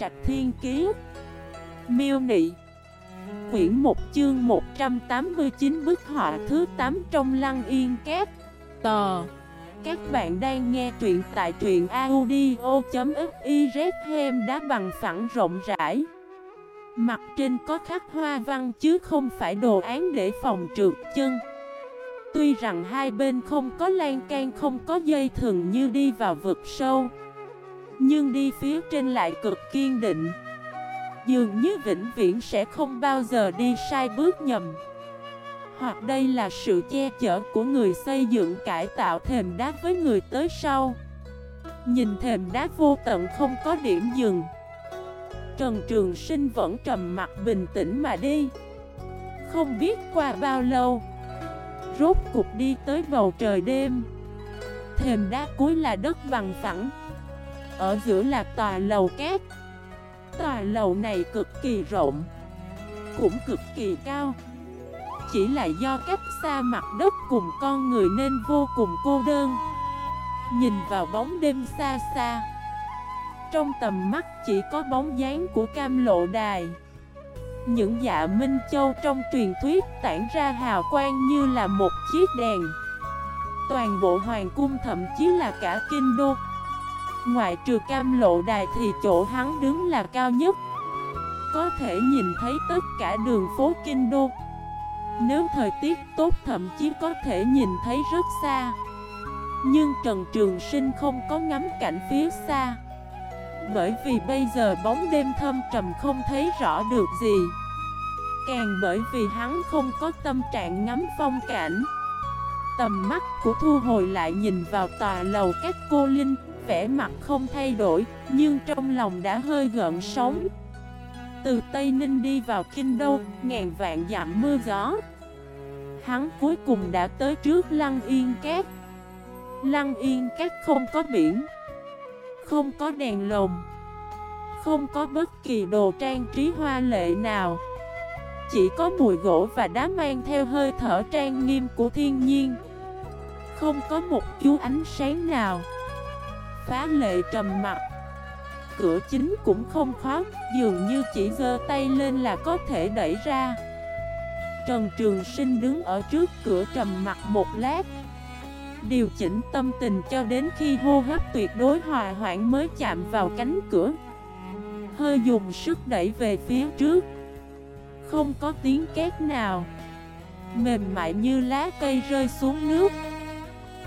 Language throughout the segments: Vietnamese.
Trạch Thiên Kiế Miêu Nị. Quyển 1 chương 189 bức họa thứ 8 trong Lăng Yên kép Tờ. Các bạn đang nghe truyện tại truyện audio.xyz Hem đá bằng phẳng rộng rãi. Mặt trên có khắc hoa văn chứ không phải đồ án để phòng trượt chân. Tuy rằng hai bên không có lan can, không có dây thừng như đi vào vực sâu nhưng đi phía trên lại cực kiên định. Dường như vĩnh viễn sẽ không bao giờ đi sai bước nhầm. Hoặc đây là sự che chở của người xây dựng cải tạo thềm đá với người tới sau. Nhìn thềm đá vô tận không có điểm dừng. Trần Trường Sinh vẫn trầm mặt bình tĩnh mà đi. Không biết qua bao lâu, Rốt cục đi tới bầu trời đêm. Thềm đá cuối là đất bằng phẳng. Ở giữa là tòa lầu kép. Tòa lầu này cực kỳ rộng, Cũng cực kỳ cao. Chỉ là do cách xa mặt đất cùng con người nên vô cùng cô đơn. Nhìn vào bóng đêm xa xa, Trong tầm mắt chỉ có bóng dáng của cam lộ đài. Những dạ Minh Châu trong truyền thuyết tản ra hào quang như là một chiếc đèn. Toàn bộ hoàng cung thậm chí là cả kinh đô Ngoại trừ cam lộ đài thì chỗ hắn đứng là cao nhất. Có thể nhìn thấy tất cả đường phố kinh đô. Nếu thời tiết tốt, thậm chí có thể nhìn thấy rất xa. Nhưng Trần Trường Sinh không có ngắm cảnh phía xa. Bởi vì bây giờ bóng đêm thâm trầm không thấy rõ được gì. Càng bởi vì hắn không có tâm trạng ngắm phong cảnh. Tầm mắt của thu hồi lại nhìn vào tòa lầu các cô linh. Vẻ mặt không thay đổi, Nhưng trong lòng đã hơi gợn sóng. Từ Tây Ninh đi vào Kinh Đô, Ngàn vạn dặm mưa gió. Hắn cuối cùng đã tới trước Lăng Yên Cát. Lăng Yên Cát không có biển, Không có đèn lồng, Không có bất kỳ đồ trang trí hoa lệ nào. Chỉ có mùi gỗ và đá mang theo hơi thở trang nghiêm của thiên nhiên. Không có một chú ánh sáng nào. Phá lệ trầm mặt Cửa chính cũng không khó Dường như chỉ giơ tay lên là có thể đẩy ra. Trần Trường Sinh đứng ở trước cửa trầm mặt một lát. Điều chỉnh tâm tình cho đến khi hô hấp tuyệt đối hòa hoãn mới chạm vào cánh cửa. Hơi dùng sức đẩy về phía trước. Không có tiếng két nào. Mềm mại như lá cây rơi xuống nước.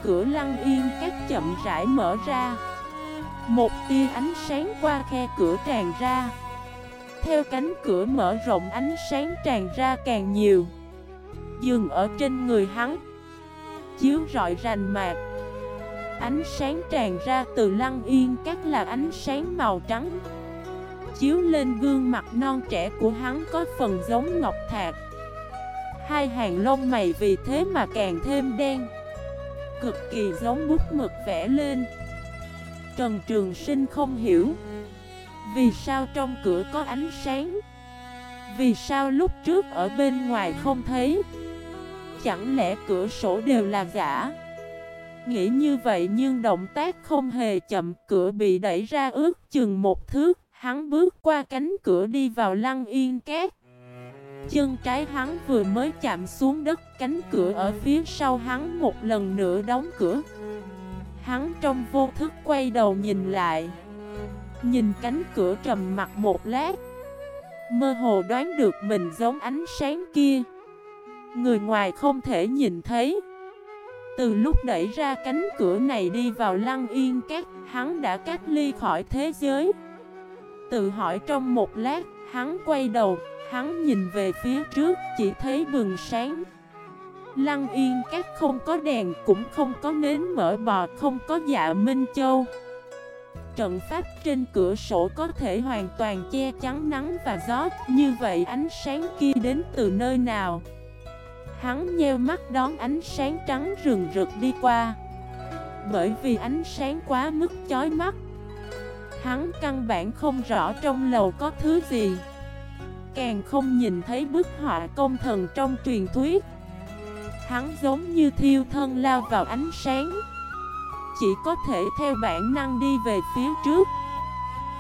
Cửa lăng yên các chậm rãi mở ra. Một tia ánh sáng qua khe cửa tràn ra. Theo cánh cửa mở rộng, ánh sáng tràn ra càng nhiều. Dừng ở trên người hắn. Chiếu rọi rành mạc. Ánh sáng tràn ra từ lăng yên các là ánh sáng màu trắng. Chiếu lên gương mặt non trẻ của hắn có phần giống ngọc thạch Hai hàng lông mày vì thế mà càng thêm đen. Cực kỳ giống bút mực vẽ lên. Trần Trường Sinh không hiểu. Vì sao trong cửa có ánh sáng? Vì sao lúc trước ở bên ngoài không thấy? Chẳng lẽ cửa sổ đều là giả? Nghĩ như vậy nhưng động tác không hề chậm, Cửa bị đẩy ra ước chừng một thước, Hắn bước qua cánh cửa đi vào lăng yên két Chân trái hắn vừa mới chạm xuống đất, Cánh cửa ở phía sau hắn một lần nữa đóng cửa. Hắn trong vô thức quay đầu nhìn lại. Nhìn cánh cửa trầm mặt một lát. Mơ hồ đoán được mình giống ánh sáng kia. Người ngoài không thể nhìn thấy. Từ lúc đẩy ra cánh cửa này đi vào lăng yên các, Hắn đã cách ly khỏi thế giới. Tự hỏi trong một lát, Hắn quay đầu, Hắn nhìn về phía trước, Chỉ thấy bừng sáng. Lăng yên, các không có đèn Cũng không có nến mở bò, Không có dạ Minh Châu. Trận pháp trên cửa sổ có thể hoàn toàn che chắn nắng và gió, Như vậy ánh sáng kia đến từ nơi nào? Hắn nheo mắt đón ánh sáng trắng rừng rực đi qua. Bởi vì ánh sáng quá mức chói mắt, Hắn căn bản không rõ trong lầu có thứ gì. Càng không nhìn thấy bức họa công thần trong truyền thuyết Hắn giống như thiêu thân lao vào ánh sáng. Chỉ có thể theo bản năng đi về phía trước.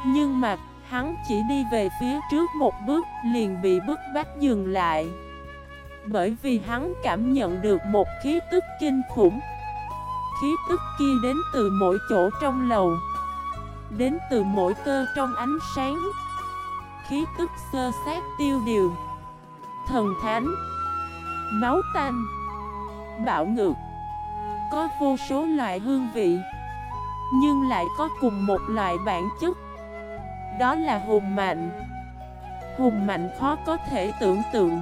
Nhưng mà, Hắn chỉ đi về phía trước một bước, liền bị bức bách dừng lại. Bởi vì hắn cảm nhận được một khí tức kinh khủng. Khí tức kia đến từ mỗi chỗ trong lầu, Đến từ mỗi cơ trong ánh sáng. Khí tức sơ sát tiêu điều, Thần thánh, Máu tanh. Bạo ngược Có vô số loại hương vị, Nhưng lại có cùng một loại bản chất. Đó là hùng mạnh. Hùng mạnh khó có thể tưởng tượng.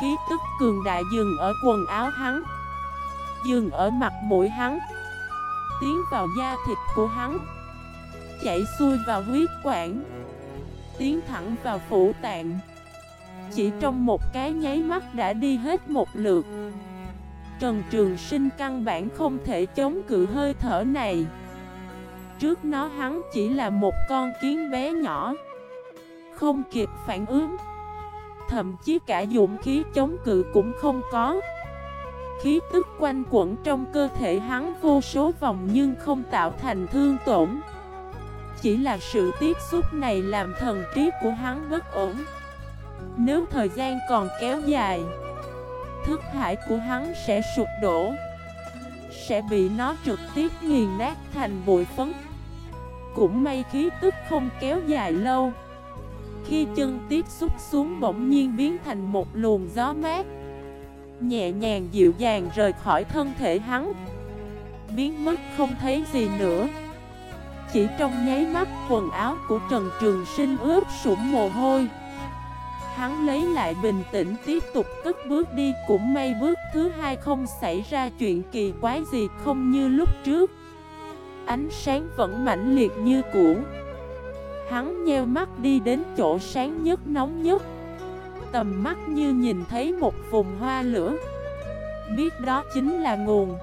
Khí tức cường đại dừng ở quần áo hắn, Dừng ở mặt mũi hắn, Tiến vào da thịt của hắn, Chảy xuôi vào huyết quản, Tiến thẳng vào phủ tạng. Chỉ trong một cái nháy mắt đã đi hết một lượt. Trần Trường Sinh căn bản không thể chống cự hơi thở này. Trước nó hắn chỉ là một con kiến bé nhỏ, Không kịp phản ứng. Thậm chí cả dụng khí chống cự cũng không có. Khí tức quanh quẩn trong cơ thể hắn vô số vòng nhưng không tạo thành thương tổn. Chỉ là sự tiếp xúc này làm thần trí của hắn bất ổn. Nếu thời gian còn kéo dài Thức hải của hắn sẽ sụp đổ, Sẽ bị nó trực tiếp nghiền nát thành bụi phấn. Cũng may khí tức không kéo dài lâu, Khi chân tiếp xúc xuống bỗng nhiên biến thành một luồng gió mát, Nhẹ nhàng dịu dàng rời khỏi thân thể hắn. Biến mất không thấy gì nữa, Chỉ trong nháy mắt quần áo của Trần Trường Sinh ướt sũng mồ hôi. Hắn lấy lại bình tĩnh tiếp tục cất bước đi. Cũng may bước thứ hai không xảy ra chuyện kỳ quái gì, không như lúc trước. Ánh sáng vẫn mãnh liệt như cũ. Hắn nheo mắt đi đến chỗ sáng nhất nóng nhất. Tầm mắt như nhìn thấy một vùng hoa lửa. Biết đó chính là nguồn.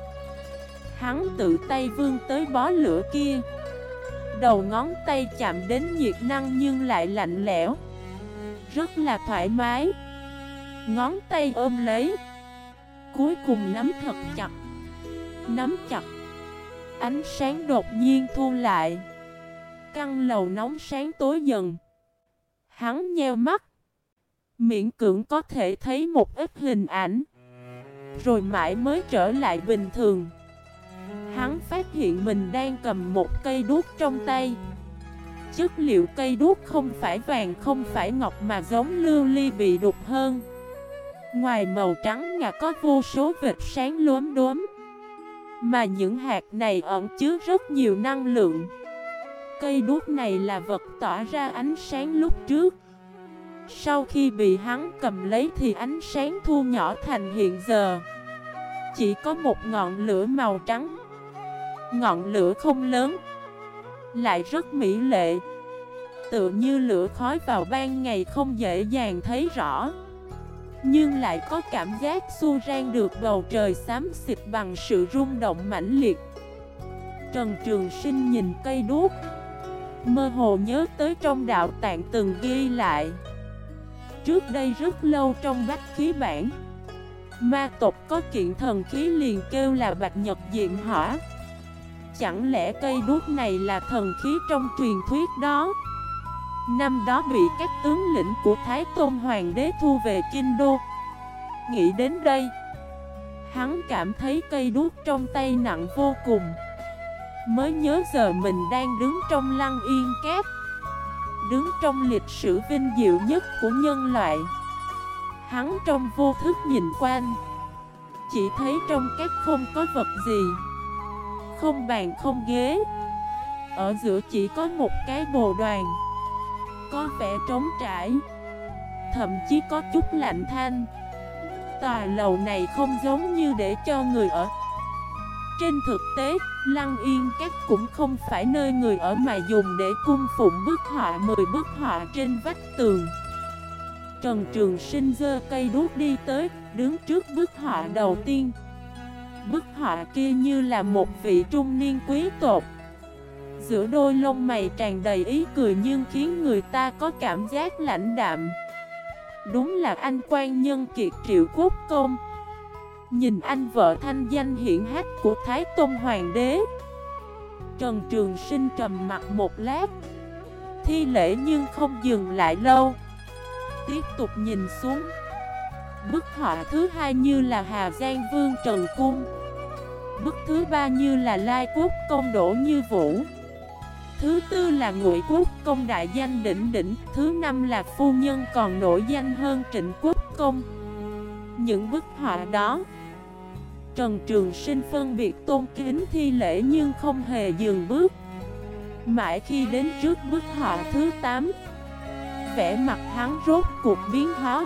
Hắn tự tay vươn tới bó lửa kia. Đầu ngón tay chạm đến nhiệt năng nhưng lại lạnh lẽo. Rất là thoải mái. Ngón tay ôm lấy. Cuối cùng nắm thật chặt. Nắm chặt. Ánh sáng đột nhiên thu lại. Căn lầu nóng sáng tối dần. Hắn nheo mắt. Miễn cưỡng có thể thấy một ít hình ảnh. Rồi mãi mới trở lại bình thường. Hắn phát hiện mình đang cầm một cây đuốc trong tay. Chất liệu cây đuốc không phải vàng, không phải ngọc mà giống lưu ly bị đục hơn. Ngoài màu trắng ngà có vô số vệt sáng lốm đốm. Mà những hạt này ẩn chứa rất nhiều năng lượng. Cây đuốc này là vật tỏa ra ánh sáng lúc trước. Sau khi bị hắn cầm lấy thì ánh sáng thu nhỏ thành hiện giờ. Chỉ có một ngọn lửa màu trắng. Ngọn lửa không lớn. Lại rất mỹ lệ. Tựa như lửa khói vào ban ngày không dễ dàng thấy rõ. Nhưng lại có cảm giác xu rang được bầu trời xám xịt bằng sự rung động mãnh liệt. Trần Trường Sinh nhìn cây đuốc, Mơ hồ nhớ tới trong đạo tạng từng ghi lại. Trước đây rất lâu trong bách khí bản, Ma tộc có kiện thần khí liền kêu là bạch nhật diện hỏa. Chẳng lẽ cây đuốc này là thần khí trong truyền thuyết đó? Năm đó bị các tướng lĩnh của Thái Tôn Hoàng đế thu về Kinh Đô. Nghĩ đến đây, Hắn cảm thấy cây đuốc trong tay nặng vô cùng. Mới nhớ giờ mình đang đứng trong lăng yên kép, đứng trong lịch sử vinh diệu nhất của nhân loại. Hắn trong vô thức nhìn quanh, Chỉ thấy trong các không có vật gì. Không bàn không ghế Ở giữa chỉ có một cái bồ đoàn Có vẻ trống trải Thậm chí có chút lạnh thanh Tòa lầu này không giống như để cho người ở trên thực tế, Lăng Yên Các cũng không phải nơi người ở mà dùng để cung phụng bức họa 10 bức họa trên vách tường. Trần Trường Sinh dơ cây đuốc đi tới, đứng trước bức họa đầu tiên. Bức họa kia như là một vị trung niên quý tộc. Giữa đôi lông mày tràn đầy ý cười nhưng khiến người ta có cảm giác lãnh đạm. Đúng là anh quan nhân kiệt triệu quốc công. Nhìn anh vợ thanh danh hiển hách của Thái Tôn Hoàng đế Trần Trường Sinh trầm mặt một lát thi lễ nhưng không dừng lại lâu Tiếp tục nhìn xuống Bức họa thứ hai như là Hà Giang Vương Trần Cung. Bức thứ ba như là Lai Quốc Công Đỗ Như Vũ. Thứ tư là Ngụy Quốc Công Đại Danh Đỉnh Đỉnh. Thứ năm là Phu Nhân còn nổi danh hơn Trịnh Quốc Công. Những bức họa đó, Trần Trường Sinh phân biệt tôn kính thi lễ nhưng không hề dừng bước. Mãi khi đến trước bức họa thứ 8 vẽ mặt hắn rốt cuộc biến hóa.